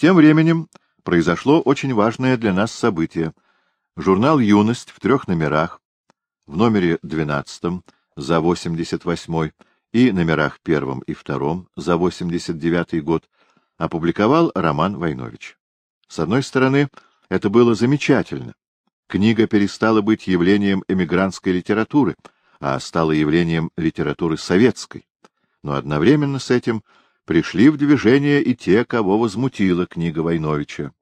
Тем временем произошло очень важное для нас событие. Журнал «Юность» в трех номерах, в номере 12 за 88 и номерах первом и втором за 89 год опубликовал роман Войнович. С одной стороны, это было замечательно. Книга перестала быть явлением эмигрантской литературы, а стала явлением литературы советской. Но одновременно с этим пришли в движение и те, кого возмутила книга Войновича.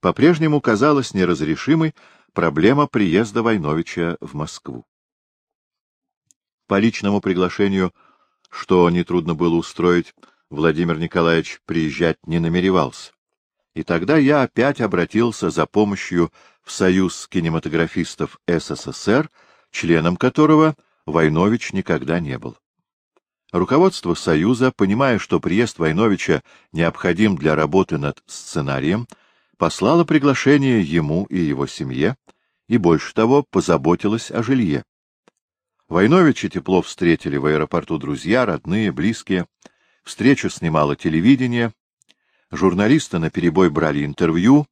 По-прежнему казалась неразрешимой проблема приезда Войновича в Москву. По личному приглашению, что нетрудно было устроить, Владимир Николаевич приезжать не намеревался. И тогда я опять обратился за помощью в Союз кинематографистов СССР, членом которого Войнович никогда не был. Руководство Союза, понимая, что приезд Войновича необходим для работы над сценарием, послало приглашение ему и его семье, и больше того, позаботилось о жилье. Войновича тепло встретили в аэропорту друзья, родные, близкие. Встречу снимало телевидение. Журналисты наперебой брали интервью.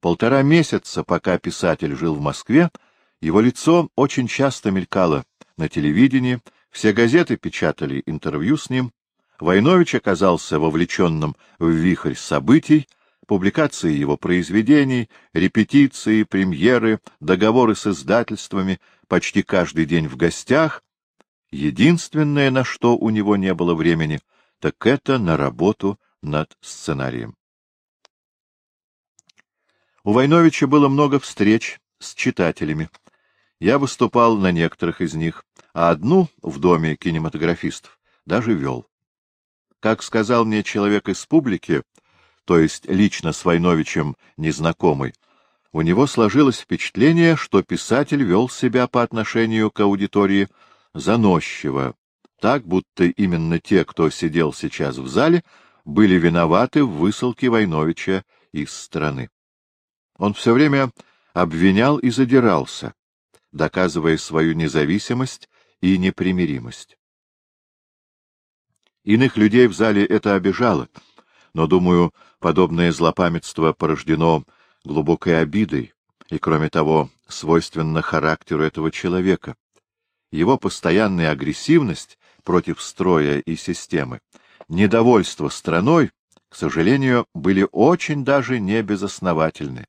Полтора месяца, пока писатель жил в Москве, его лицо очень часто мелькало на телевидении, все газеты печатали интервью с ним. Войнович оказался вовлеченным в вихрь событий, публикации его произведений, репетиции, премьеры, договоры с издательствами, почти каждый день в гостях. Единственное, на что у него не было времени, так это на работу над сценарием. У Войновича было много встреч с читателями. Я выступал на некоторых из них, а одну в доме кинематографистов даже вел. Как сказал мне человек из публики, то есть лично с Войновичем незнакомый, у него сложилось впечатление, что писатель вел себя по отношению к аудитории заносчиво, так, будто именно те, кто сидел сейчас в зале, были виноваты в высылке Войновича из страны. Он все время обвинял и задирался, доказывая свою независимость и непримиримость. Иных людей в зале это обижало, но, думаю, подобное злопамятство порождено глубокой обидой и, кроме того, свойственно характеру этого человека. Его постоянная агрессивность против строя и системы, недовольство страной, к сожалению, были очень даже не безосновательны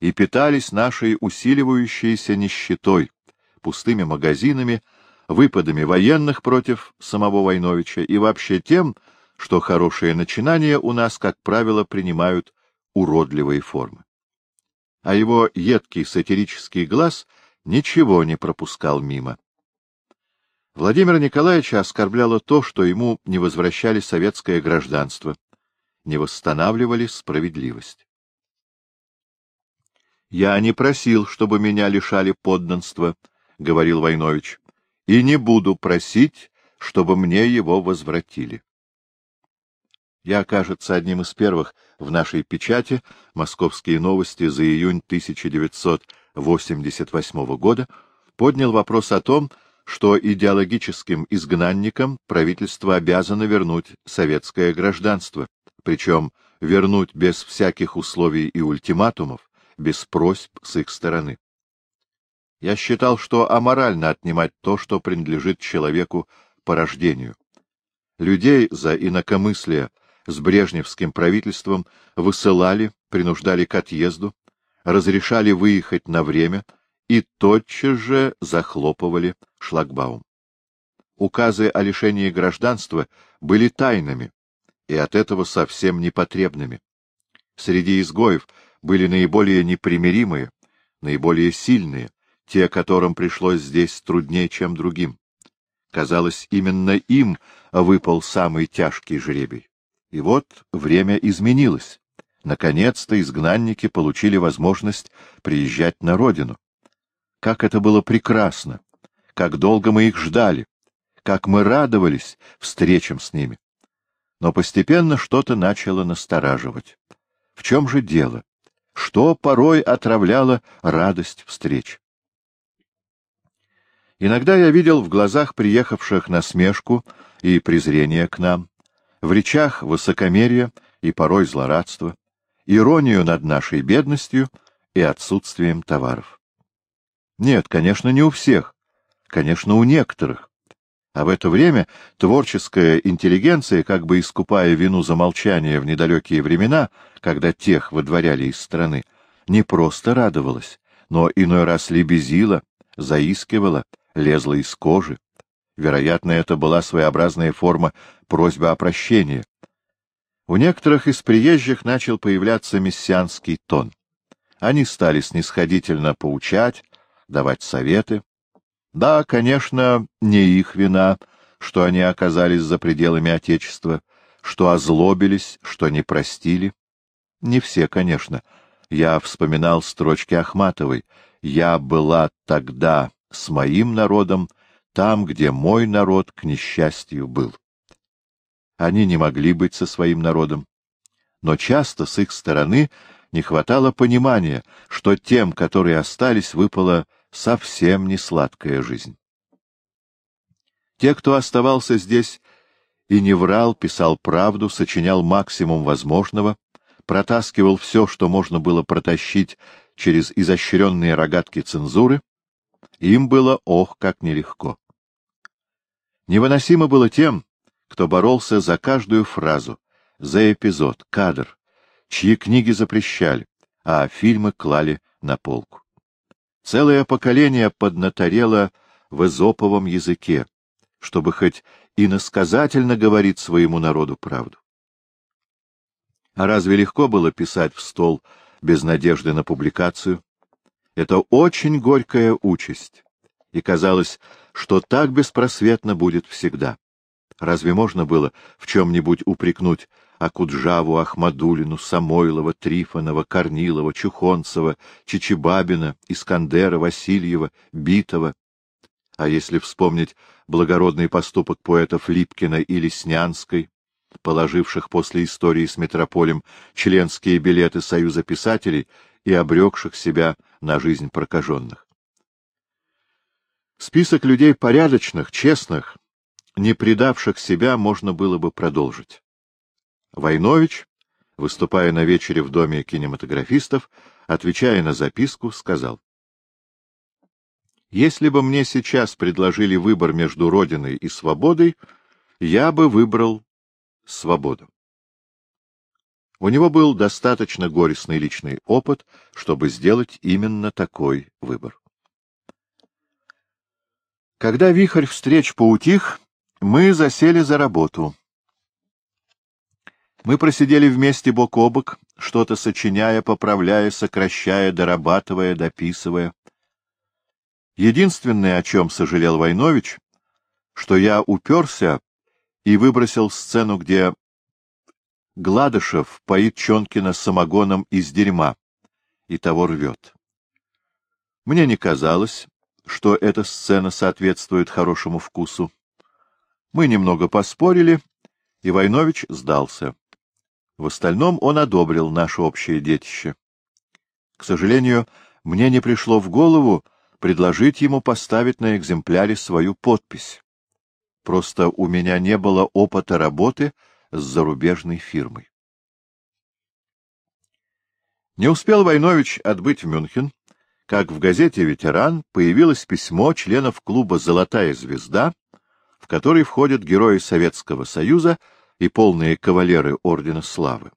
и питались нашей усиливающейся нищетой, пустыми магазинами, выпадами военных против самого Войновича и вообще тем, что хорошие начинания у нас, как правило, принимают уродливые формы. А его едкий сатирический глаз ничего не пропускал мимо. Владимира Николаевича оскорбляло то, что ему не возвращали советское гражданство, не восстанавливали справедливость. «Я не просил, чтобы меня лишали подданства», — говорил Войнович, — «и не буду просить, чтобы мне его возвратили». Я, кажется, одним из первых в нашей печати «Московские новости» за июнь 1988 года поднял вопрос о том, что идеологическим изгнанникам правительство обязано вернуть советское гражданство, причем вернуть без всяких условий и ультиматумов, без просьб с их стороны. Я считал, что аморально отнимать то, что принадлежит человеку по рождению. Людей за инакомыслие с брежневским правительством высылали, принуждали к отъезду, разрешали выехать на время и тотчас же захлопывали шлагбаум. Указы о лишении гражданства были тайными и от этого совсем непотребными. Среди изгоев были наиболее непримиримые, наиболее сильные, те, которым пришлось здесь труднее, чем другим. Казалось, именно им выпал самый тяжкий жребий. И вот время изменилось. Наконец-то изгнанники получили возможность приезжать на родину. Как это было прекрасно! Как долго мы их ждали! Как мы радовались встречам с ними! Но постепенно что-то начало настораживать. В чем же дело? Что порой отравляло радость встреч. Иногда я видел в глазах приехавших насмешку и презрение к нам, в речах высокомерие и порой злорадство, иронию над нашей бедностью и отсутствием товаров. Нет, конечно, не у всех, конечно, у некоторых. А в это время творческая интеллигенция, как бы искупая вину за молчание в недалекие времена, когда тех выдворяли из страны, не просто радовалась, но иной раз лебезила, заискивала, лезла из кожи. Вероятно, это была своеобразная форма просьбы о прощении. У некоторых из приезжих начал появляться мессианский тон. Они стали снисходительно поучать, давать советы. Да, конечно, не их вина, что они оказались за пределами Отечества, что озлобились, что не простили. Не все, конечно. Я вспоминал строчки Ахматовой. «Я была тогда с моим народом, там, где мой народ, к несчастью, был». Они не могли быть со своим народом. Но часто с их стороны не хватало понимания, что тем, которые остались, выпала совсем не сладкая жизнь. Те, кто оставался здесь и не врал, писал правду, сочинял максимум возможного, протаскивал все, что можно было протащить через изощренные рогатки цензуры, им было ох, как нелегко. Невыносимо было тем, кто боролся за каждую фразу, за эпизод, кадр, чьи книги запрещали, а фильмы клали на полку. Целое поколение поднаторело в эзоповом языке, чтобы хоть иносказательно говорить своему народу правду. А разве легко было писать в стол без надежды на публикацию? Это очень горькая участь, и казалось, что так беспросветно будет всегда. Разве можно было в чем-нибудь упрекнуть Акуджаву, Ахмадулину, Самойлова, Трифонова, Корнилова, Чухонцева, Чичибабина, Искандера, Васильева, Битова? А если вспомнить благородный поступок поэтов Липкина и Леснянской, положивших после истории с метрополем членские билеты Союза писателей и обрекших себя на жизнь прокаженных. Список людей порядочных, честных, не предавших себя, можно было бы продолжить. Войнович, выступая на вечере в доме кинематографистов, отвечая на записку, сказал. «Если бы мне сейчас предложили выбор между Родиной и свободой, я бы выбрал свободу». У него был достаточно горестный личный опыт, чтобы сделать именно такой выбор. Когда вихрь встреч поутих, мы засели за работу. Мы просидели вместе бок о бок, что-то сочиняя, поправляя, сокращая, дорабатывая, дописывая. Единственное, о чем сожалел Войнович, что я уперся и выбросил сцену, где Гладышев поит Чонкина самогоном из дерьма и того рвет. Мне не казалось, что эта сцена соответствует хорошему вкусу. Мы немного поспорили, и Войнович сдался. В остальном он одобрил наше общее детище. К сожалению, мне не пришло в голову предложить ему поставить на экземпляре свою подпись. Просто у меня не было опыта работы с зарубежной фирмой. Не успел Войнович отбыть в Мюнхен, как в газете «Ветеран» появилось письмо членов клуба «Золотая звезда», в который входят герои Советского Союза и полные кавалеры Ордена Славы.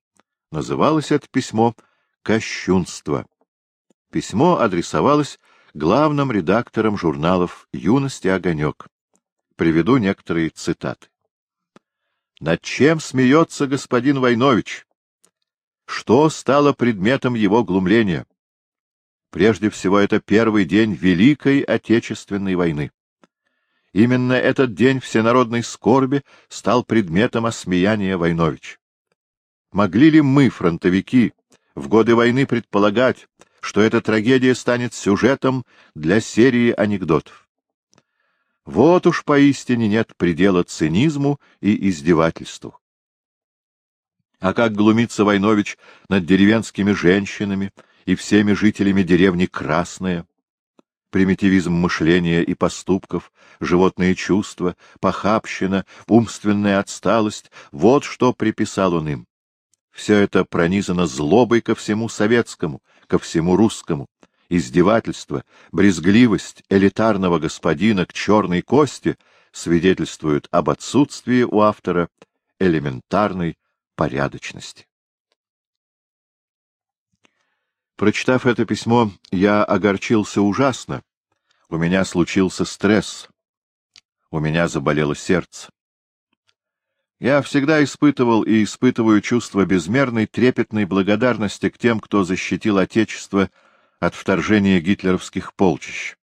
Называлось это письмо «Кощунство». Письмо адресовалось главным редактором журналов «Юность и огонек». Приведу некоторые цитаты. «Над чем смеется господин Войнович? Что стало предметом его глумления? Прежде всего, это первый день Великой Отечественной войны. Именно этот день всенародной скорби стал предметом осмеяния Войнович. Могли ли мы, фронтовики, в годы войны предполагать, что эта трагедия станет сюжетом для серии анекдотов? Вот уж поистине нет предела цинизму и издевательству. А как глумится Войнович над деревенскими женщинами и всеми жителями деревни Красная? Примитивизм мышления и поступков, животные чувства, похабщина, умственная отсталость — вот что приписал он им. Все это пронизано злобой ко всему советскому, ко всему русскому. Издевательство, брезгливость элитарного господина к черной кости свидетельствуют об отсутствии у автора элементарной порядочности. Прочитав это письмо, я огорчился ужасно. У меня случился стресс. У меня заболело сердце. Я всегда испытывал и испытываю чувство безмерной трепетной благодарности к тем, кто защитил Отечество от вторжения гитлеровских полчищ.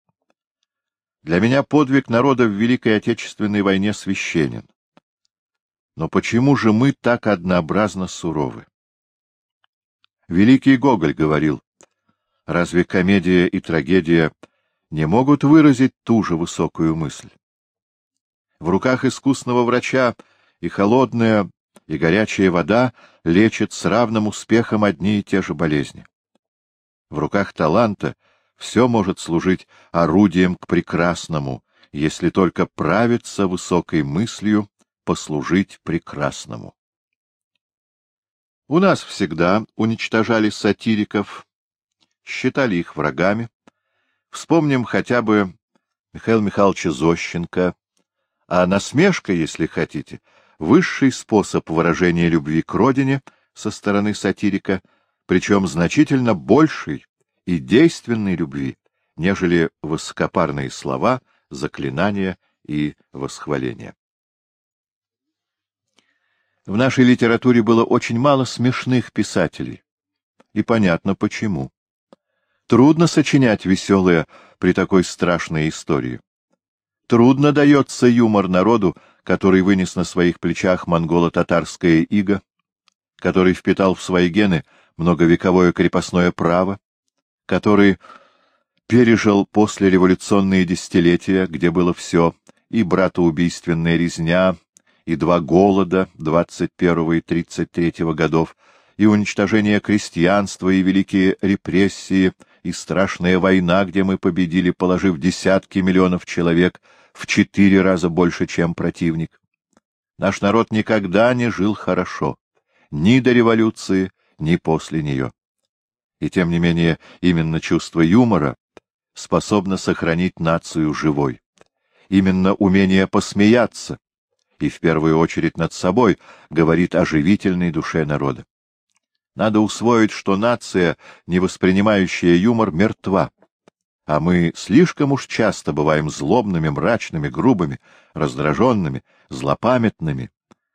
Для меня подвиг народа в Великой Отечественной войне священен. Но почему же мы так однообразно суровы? Великий Гоголь говорил, разве комедия и трагедия не могут выразить ту же высокую мысль? В руках искусного врача и холодная, и горячая вода лечат с равным успехом одни и те же болезни. В руках таланта все может служить орудием к прекрасному, если только правиться высокой мыслью послужить прекрасному. У нас всегда уничтожали сатириков, считали их врагами. Вспомним хотя бы Михаила Михайловича Зощенко, а насмешка, если хотите, высший способ выражения любви к родине со стороны сатирика, причем значительно больший и действенной любви, нежели высокопарные слова, заклинания и восхваления. В нашей литературе было очень мало смешных писателей. И понятно почему. Трудно сочинять веселые при такой страшной истории. Трудно дается юмор народу, который вынес на своих плечах монголо-татарское иго, который впитал в свои гены многовековое крепостное право, который пережил послереволюционные десятилетия, где было все, и братоубийственная резня, и два голода 21 и 33 годов, и уничтожение крестьянства, и великие репрессии, и страшная война, где мы победили, положив десятки миллионов человек — в четыре раза больше, чем противник. Наш народ никогда не жил хорошо, ни до революции, ни после нее. И тем не менее именно чувство юмора способно сохранить нацию живой. Именно умение посмеяться, и в первую очередь над собой, говорит о живительной душе народа. Надо усвоить, что нация, не воспринимающая юмор, мертва а мы слишком уж часто бываем злобными, мрачными, грубыми, раздраженными, злопамятными.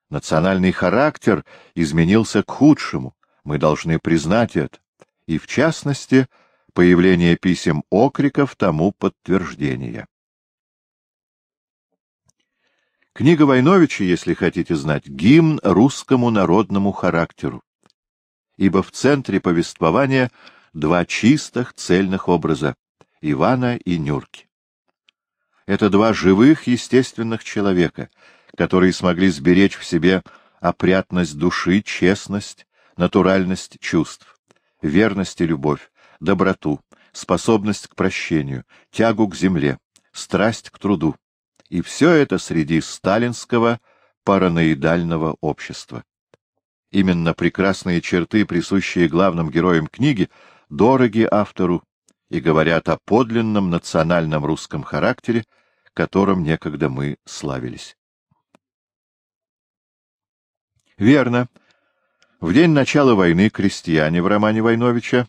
Национальный характер изменился к худшему, мы должны признать это, и, в частности, появление писем окриков тому подтверждение. Книга Войновича, если хотите знать, гимн русскому народному характеру, ибо в центре повествования два чистых цельных образа Ивана и Нюрки. Это два живых, естественных человека, которые смогли сберечь в себе опрятность души, честность, натуральность чувств, верность и любовь, доброту, способность к прощению, тягу к земле, страсть к труду. И все это среди сталинского параноидального общества. Именно прекрасные черты, присущие главным героям книги, дороги автору и говорят о подлинном национальном русском характере, которым некогда мы славились. Верно. В день начала войны крестьяне в романе Войновича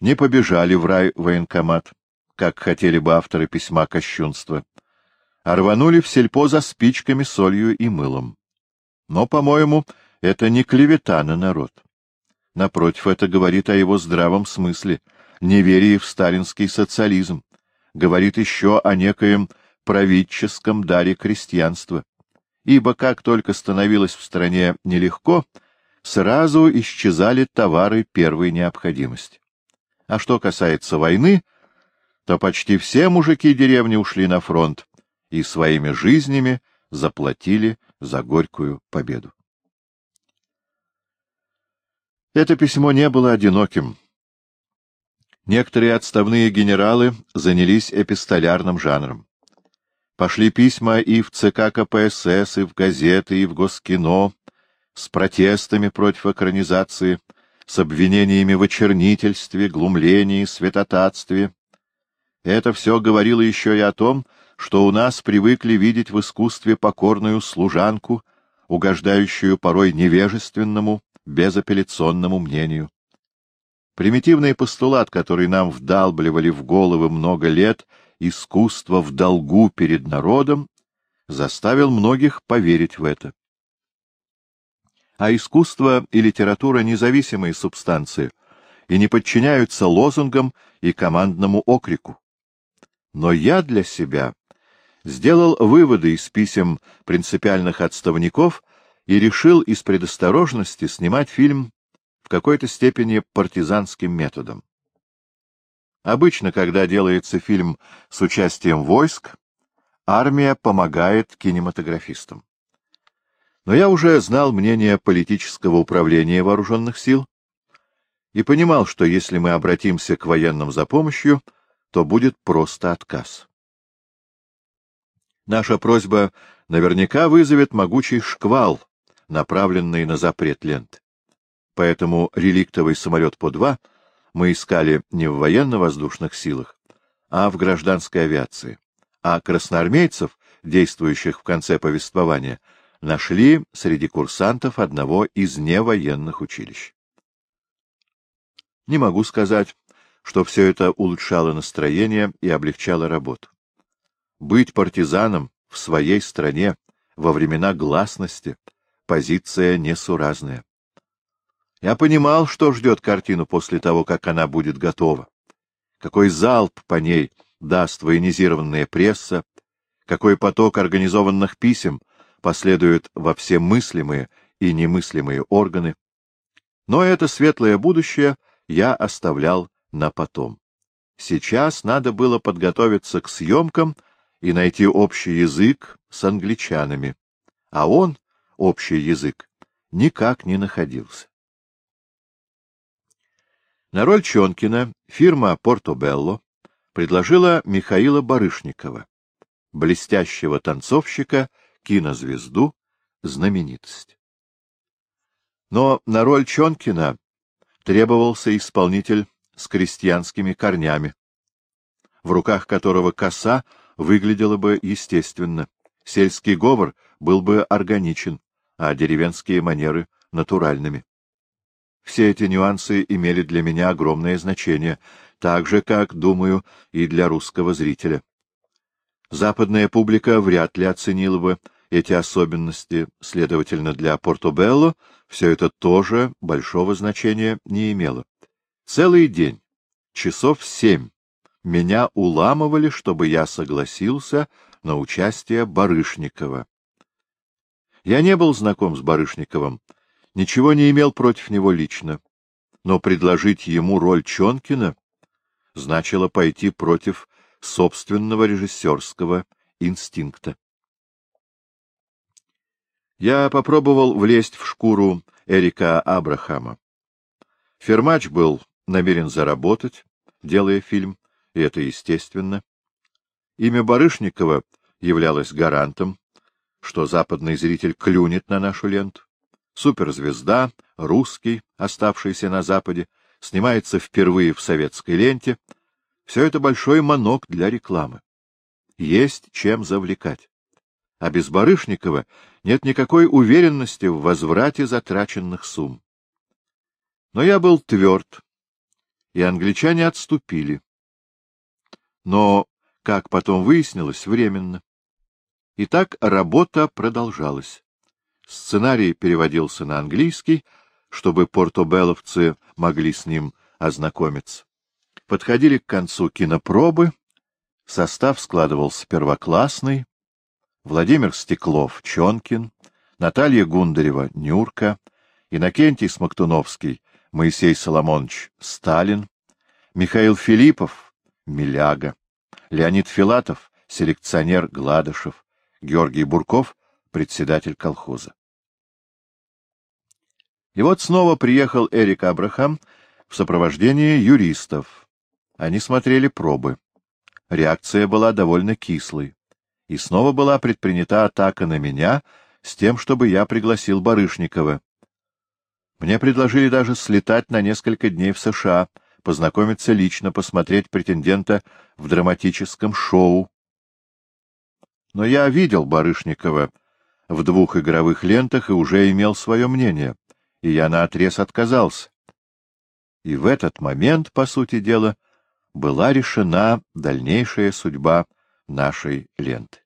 не побежали в рай военкомат, как хотели бы авторы письма кощунства, а рванули в сельпо за спичками, солью и мылом. Но, по-моему, это не клевета на народ. Напротив, это говорит о его здравом смысле — неверии в сталинский социализм, говорит еще о некоем правительском даре крестьянства. Ибо как только становилось в стране нелегко, сразу исчезали товары первой необходимости. А что касается войны, то почти все мужики деревни ушли на фронт и своими жизнями заплатили за горькую победу. Это письмо не было одиноким. Некоторые отставные генералы занялись эпистолярным жанром. Пошли письма и в ЦК КПСС, и в газеты, и в Госкино, с протестами против экранизации, с обвинениями в очернительстве, глумлении, святотатстве. Это все говорило еще и о том, что у нас привыкли видеть в искусстве покорную служанку, угождающую порой невежественному, безапелляционному мнению. Примитивный постулат, который нам вдалбливали в головы много лет, искусство в долгу перед народом, заставил многих поверить в это. А искусство и литература — независимые субстанции и не подчиняются лозунгам и командному окрику. Но я для себя сделал выводы из писем принципиальных отставников и решил из предосторожности снимать фильм в какой-то степени партизанским методом. Обычно, когда делается фильм с участием войск, армия помогает кинематографистам. Но я уже знал мнение политического управления вооруженных сил и понимал, что если мы обратимся к военным за помощью, то будет просто отказ. Наша просьба наверняка вызовет могучий шквал, направленный на запрет лент. Поэтому реликтовый самолет по-2 мы искали не в военно-воздушных силах, а в гражданской авиации. А красноармейцев, действующих в конце повествования, нашли среди курсантов одного из невоенных училищ. Не могу сказать, что все это улучшало настроение и облегчало работу. Быть партизаном в своей стране во времена гласности — позиция несуразная. Я понимал, что ждет картину после того, как она будет готова. Какой залп по ней даст военизированная пресса, какой поток организованных писем последует во все мыслимые и немыслимые органы. Но это светлое будущее я оставлял на потом. Сейчас надо было подготовиться к съемкам и найти общий язык с англичанами, а он, общий язык, никак не находился. На роль Чонкина фирма «Портобелло» предложила Михаила Барышникова, блестящего танцовщика, кинозвезду, знаменитость. Но на роль Чонкина требовался исполнитель с крестьянскими корнями, в руках которого коса выглядела бы естественно, сельский говор был бы органичен, а деревенские манеры — натуральными. Все эти нюансы имели для меня огромное значение, так же, как, думаю, и для русского зрителя. Западная публика вряд ли оценила бы эти особенности, следовательно, для Портобелло все это тоже большого значения не имело. Целый день, часов семь, меня уламывали, чтобы я согласился на участие Барышникова. Я не был знаком с Барышниковым, ничего не имел против него лично, но предложить ему роль Чонкина значило пойти против собственного режиссерского инстинкта. Я попробовал влезть в шкуру Эрика Абрахама. Фермач был намерен заработать, делая фильм, и это естественно. Имя Барышникова являлось гарантом, что западный зритель клюнет на нашу ленту. Суперзвезда, русский, оставшийся на Западе, снимается впервые в советской ленте. Все это большой манок для рекламы. Есть чем завлекать. А без Барышникова нет никакой уверенности в возврате затраченных сумм. Но я был тверд, и англичане отступили. Но, как потом выяснилось, временно. И так работа продолжалась. Сценарий переводился на английский, чтобы портобелловцы могли с ним ознакомиться. Подходили к концу кинопробы, состав складывался первоклассный, Владимир Стеклов — Чонкин, Наталья Гундарева — Нюрка, Иннокентий Смоктуновский — Моисей Соломонович — Сталин, Михаил Филиппов — Миляга, Леонид Филатов — селекционер Гладышев, Георгий Бурков — председатель колхоза. И вот снова приехал Эрик Абрахам в сопровождении юристов. Они смотрели пробы. Реакция была довольно кислой. И снова была предпринята атака на меня, с тем, чтобы я пригласил Барышникова. Мне предложили даже слетать на несколько дней в США, познакомиться лично, посмотреть претендента в драматическом шоу. Но я видел Барышникова в двух игровых лентах и уже имел свое мнение, и я наотрез отказался. И в этот момент, по сути дела, была решена дальнейшая судьба нашей ленты.